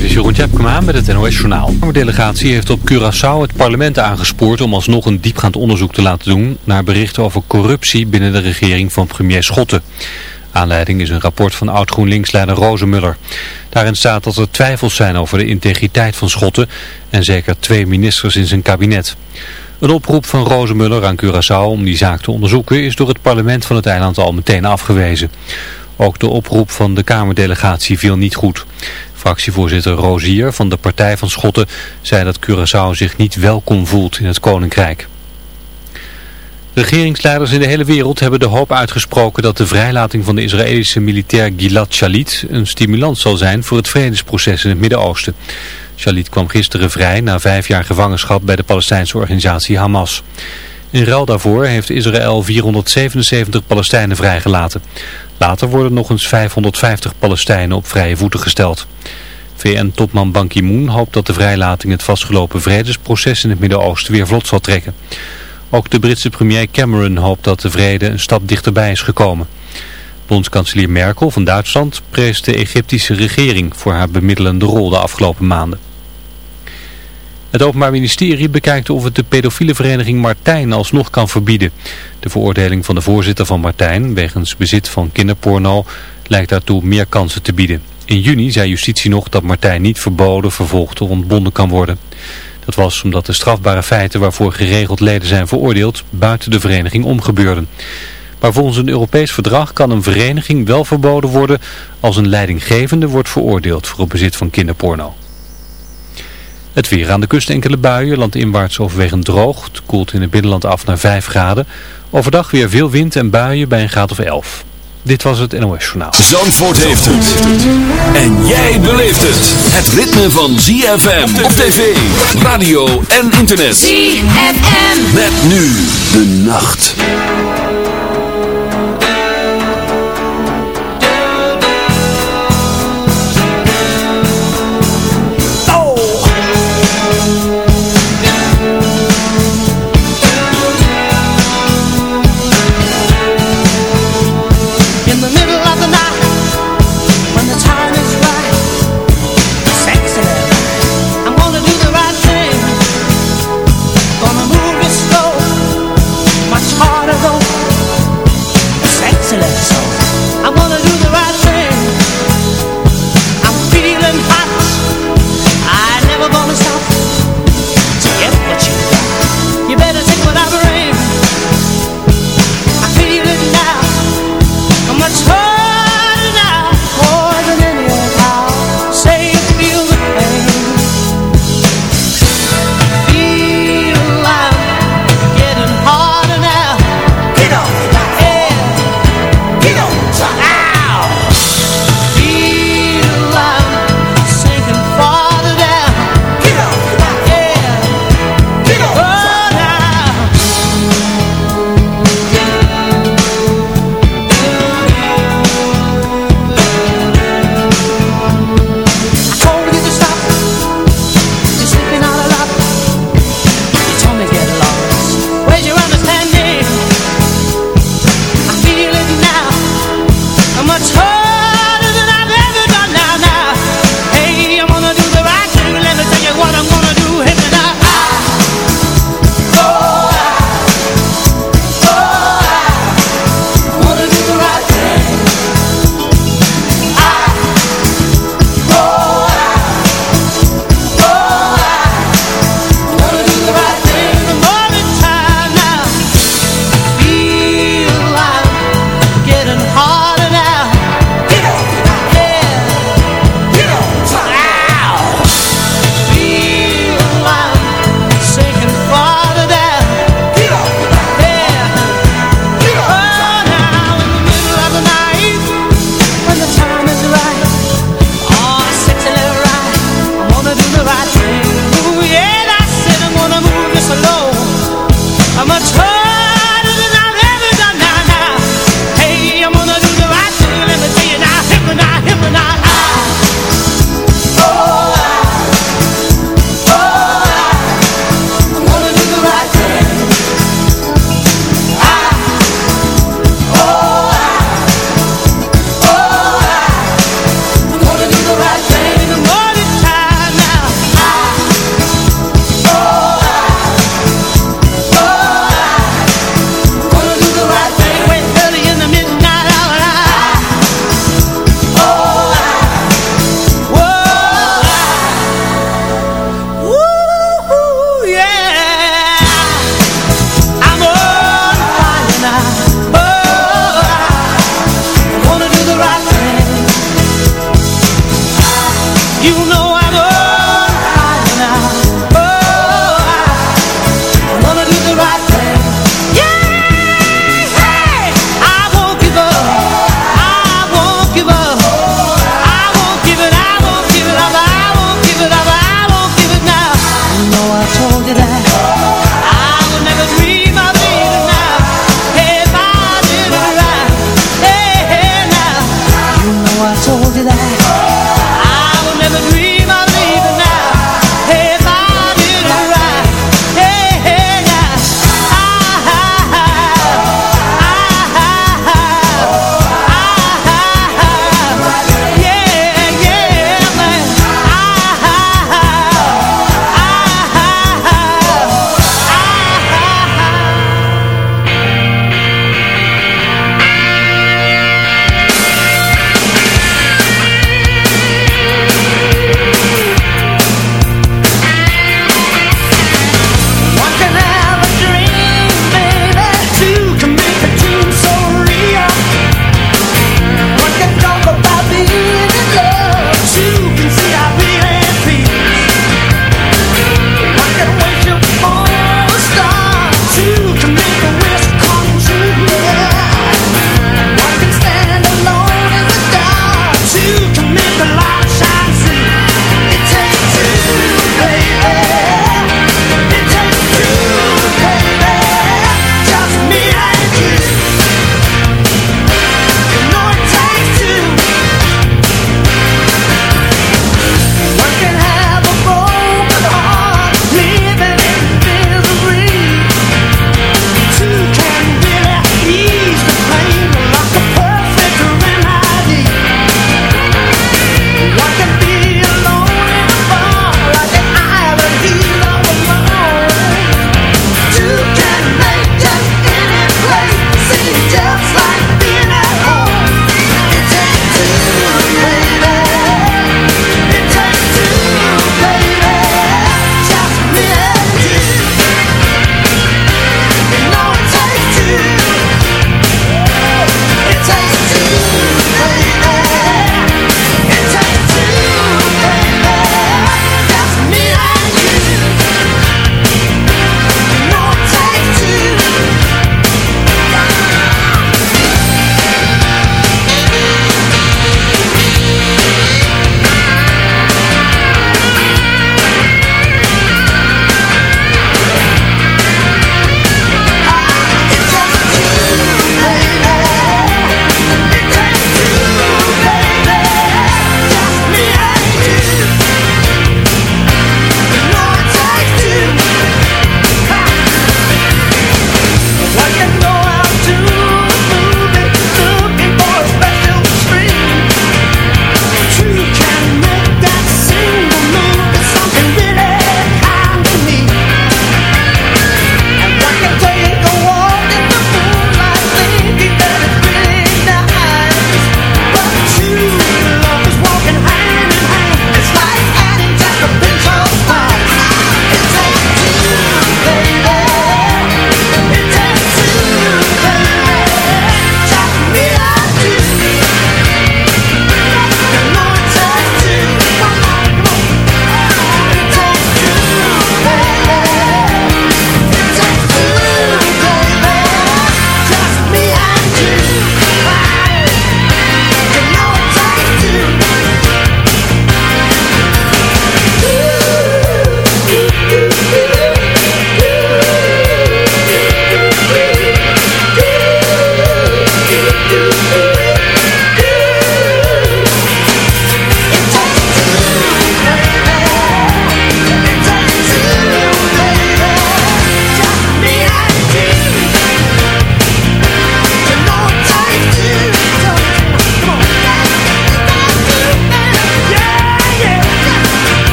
Dit is Jeroen Tjepkema met het NOS Journaal. De delegatie heeft op Curaçao het parlement aangespoord om alsnog een diepgaand onderzoek te laten doen naar berichten over corruptie binnen de regering van premier Schotten. Aanleiding is een rapport van oud-GroenLinks-leider Rozemuller. Daarin staat dat er twijfels zijn over de integriteit van Schotten en zeker twee ministers in zijn kabinet. Een oproep van Rozemuller aan Curaçao om die zaak te onderzoeken is door het parlement van het eiland al meteen afgewezen. Ook de oproep van de Kamerdelegatie viel niet goed. Fractievoorzitter Rozier van de Partij van Schotten zei dat Curaçao zich niet welkom voelt in het Koninkrijk. Regeringsleiders in de hele wereld hebben de hoop uitgesproken dat de vrijlating van de Israëlische militair Gilad Shalit een stimulans zal zijn voor het vredesproces in het Midden-Oosten. Shalit kwam gisteren vrij na vijf jaar gevangenschap bij de Palestijnse organisatie Hamas. In ruil daarvoor heeft Israël 477 Palestijnen vrijgelaten. Later worden nog eens 550 Palestijnen op vrije voeten gesteld. VN-topman Ban Ki-moon hoopt dat de vrijlating het vastgelopen vredesproces in het Midden-Oosten weer vlot zal trekken. Ook de Britse premier Cameron hoopt dat de vrede een stap dichterbij is gekomen. Bondskanselier Merkel van Duitsland prees de Egyptische regering voor haar bemiddelende rol de afgelopen maanden. Het Openbaar Ministerie bekijkt of het de pedofiele vereniging Martijn alsnog kan verbieden. De veroordeling van de voorzitter van Martijn wegens bezit van kinderporno lijkt daartoe meer kansen te bieden. In juni zei justitie nog dat Martijn niet verboden, vervolgd of ontbonden kan worden. Dat was omdat de strafbare feiten waarvoor geregeld leden zijn veroordeeld buiten de vereniging omgebeurden. Maar volgens een Europees verdrag kan een vereniging wel verboden worden als een leidinggevende wordt veroordeeld voor het bezit van kinderporno. Het weer aan de kust enkele buien, landinwaarts overwegend droog. Het koelt in het binnenland af naar 5 graden. Overdag weer veel wind en buien bij een graad of 11. Dit was het NOS Journaal. Zandvoort heeft het. En jij beleeft het. Het ritme van ZFM op tv, radio en internet. ZFM. Met nu de nacht.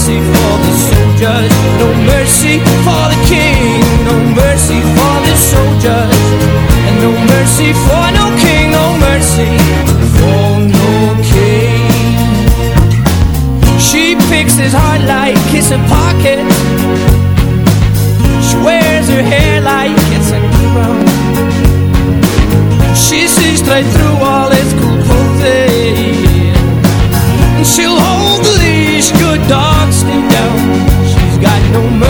Mercy for the soldiers, no mercy for the king, no mercy for the soldiers, and no mercy for no king, no mercy for no king. She picks his heart like it's a pocket. She wears her hair like it's a crown. She sees straight through all his cool clothing. And she'll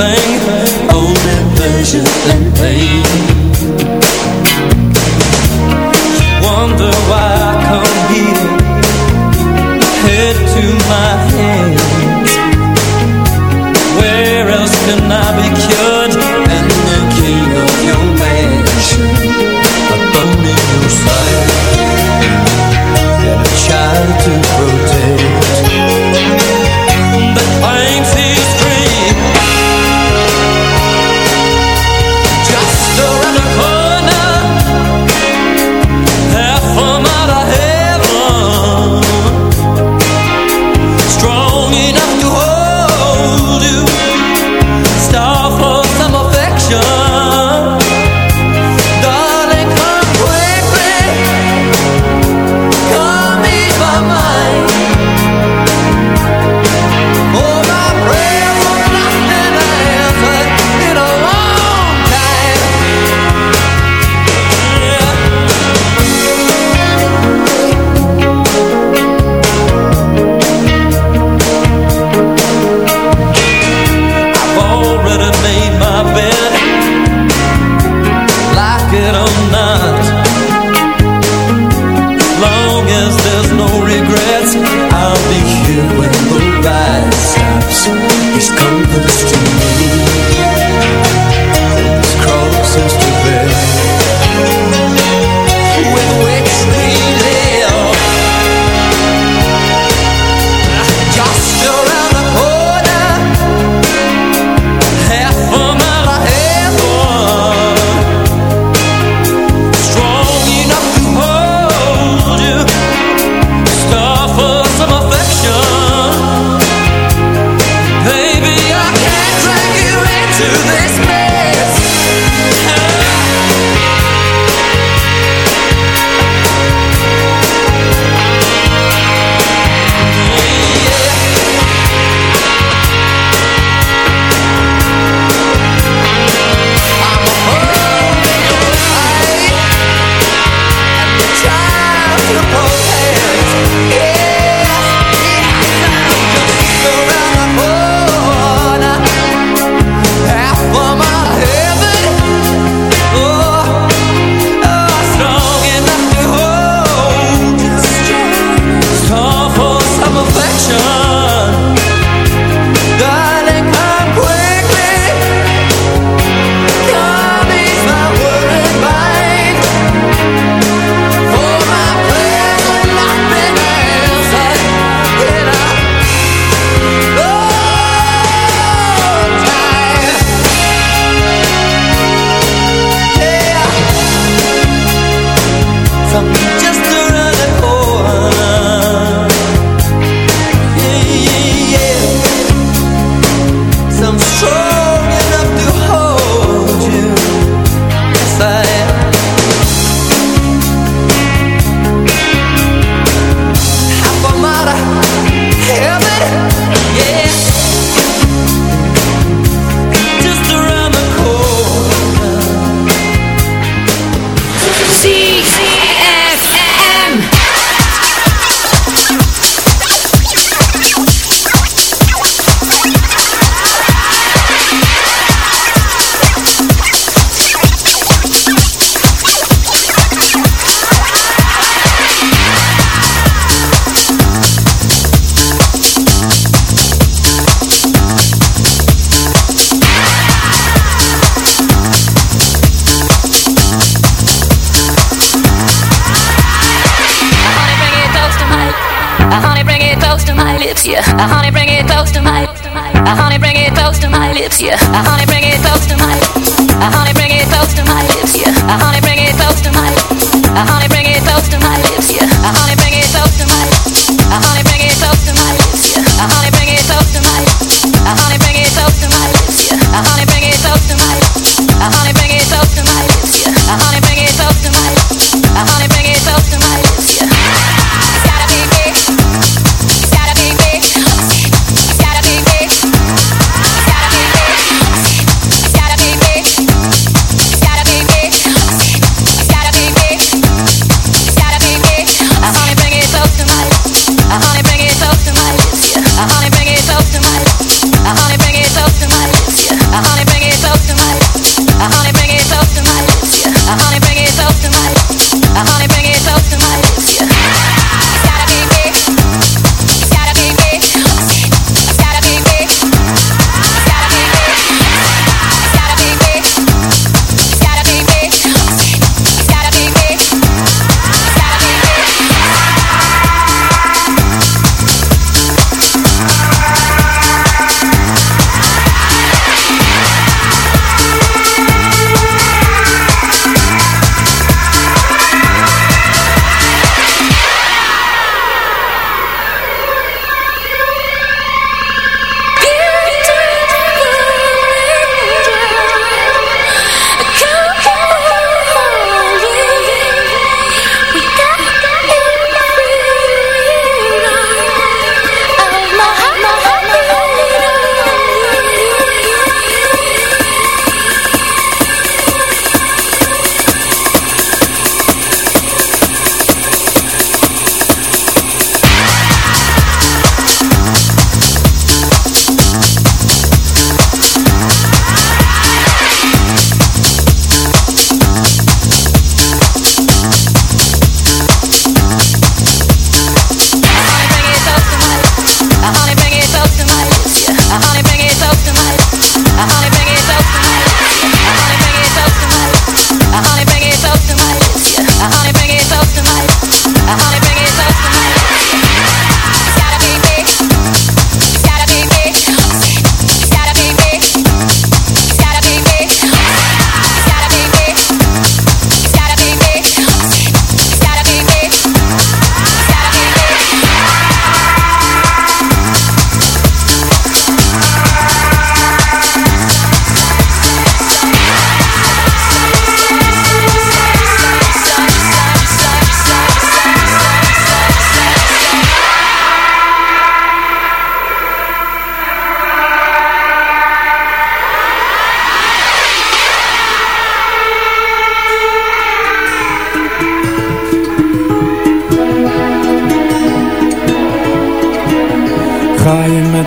Everything Only pleasure and pain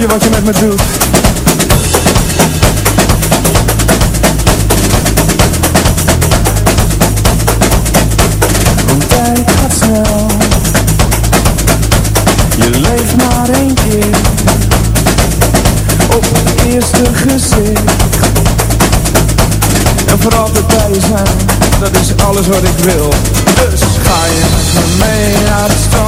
je wat je met me doet. Want tijd gaat snel. Je leeft maar één keer. Op het eerste gezicht. En voor altijd bij zijn. Dat is alles wat ik wil. Dus ga je met me mee naar het strand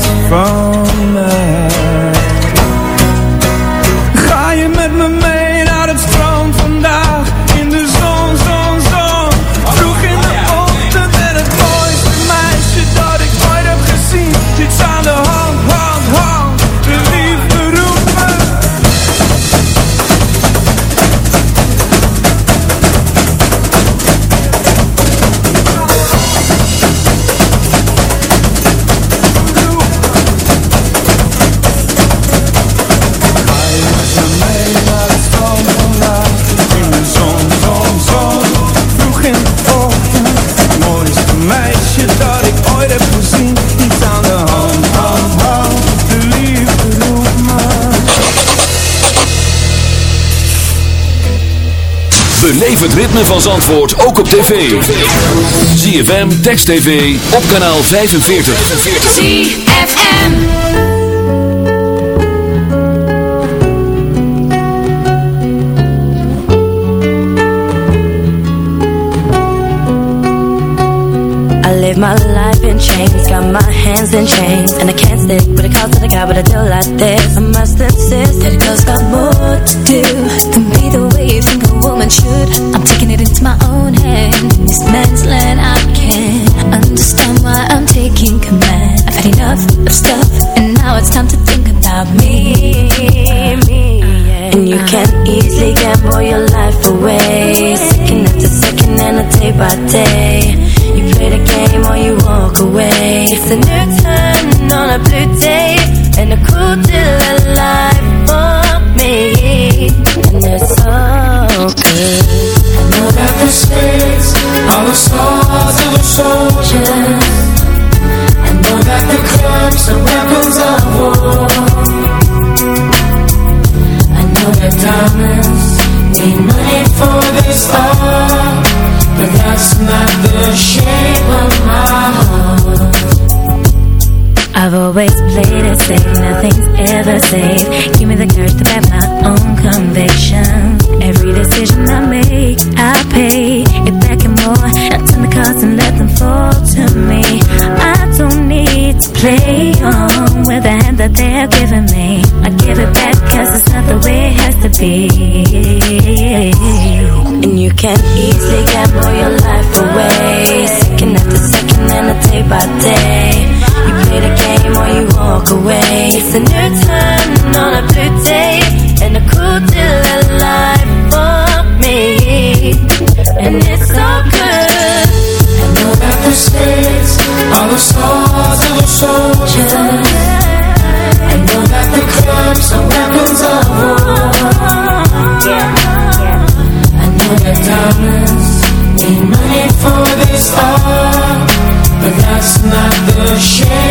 van Zandvoort ook op tv. ZFM, Text TV, op kanaal 45. ZFM. I live my life in chains, got my hands in chains And I can't stick with a call to the guy, but I do like this I must insist girl's got more to my own hand This man's land, I can't understand why I'm taking command. I've had enough of stuff, and now it's time to think about me, me yeah. And you can easily gamble your life away. Second after second and a day by day. You play the game or you walk away. It's a new turn on a blue day And a cool deal of life for me. And it's so good the stars of the soldiers I know that the clubs are weapons of war I know that diamonds need money for this art But that's not the shape of my heart I've always played it safe, nothing's ever safe. Give me the courage to back my own conviction. Every decision can easily gamble your life away. Second after second and a day by day. You play the game or you walk away. It's a new turn on a blue day and a cool deal of life for me. And it's so good. I know that the spirits are the swords of the soldiers. I know that the clubs are that need money for this art, but that's not the shape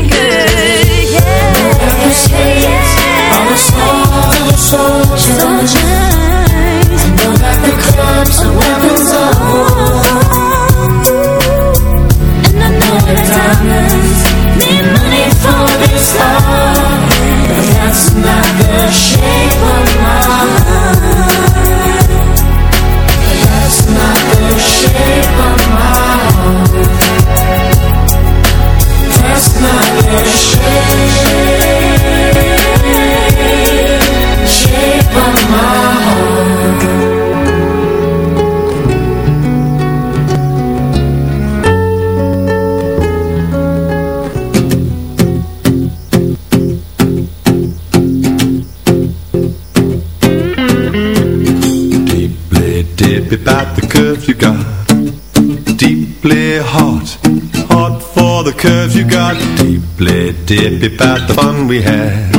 这。Dip about the fun we had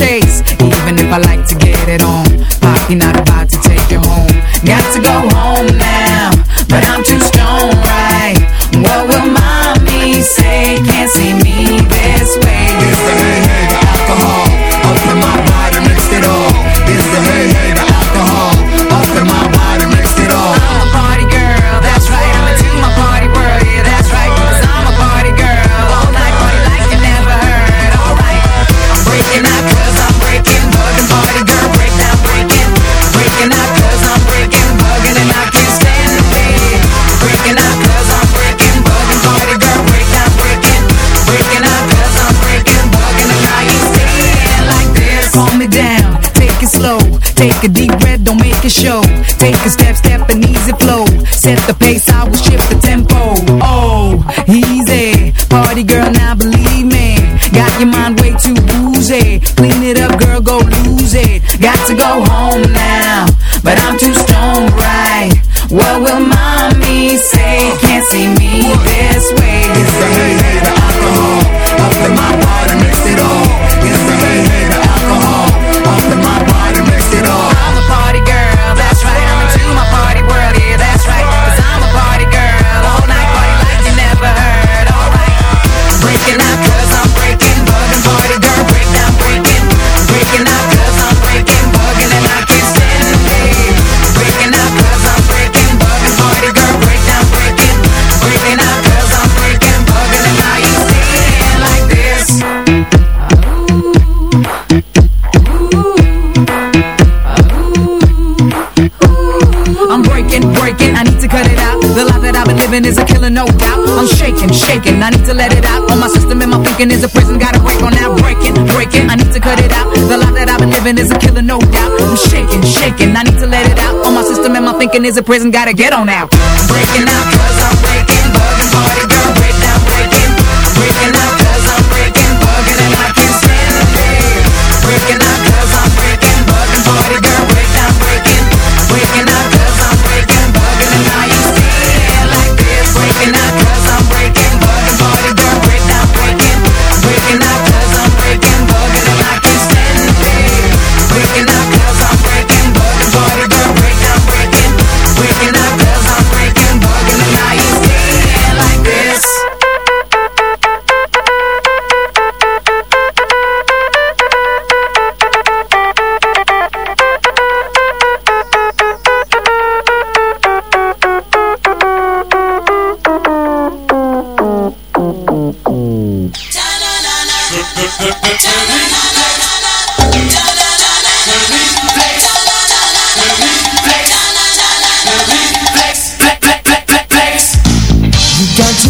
vocês. show. Take a step, step and easy flow. Set the pace faking. I need to let it out. All my system and my thinking is a prison. Gotta break on that breaking, breaking. I need to cut it out. The life that I've been living is a killer, no doubt. I'm shaking, shaking. I need to let it out. All my system and my thinking is a prison. Gotta get on out. Breaking out cause I'm breaking. You got to.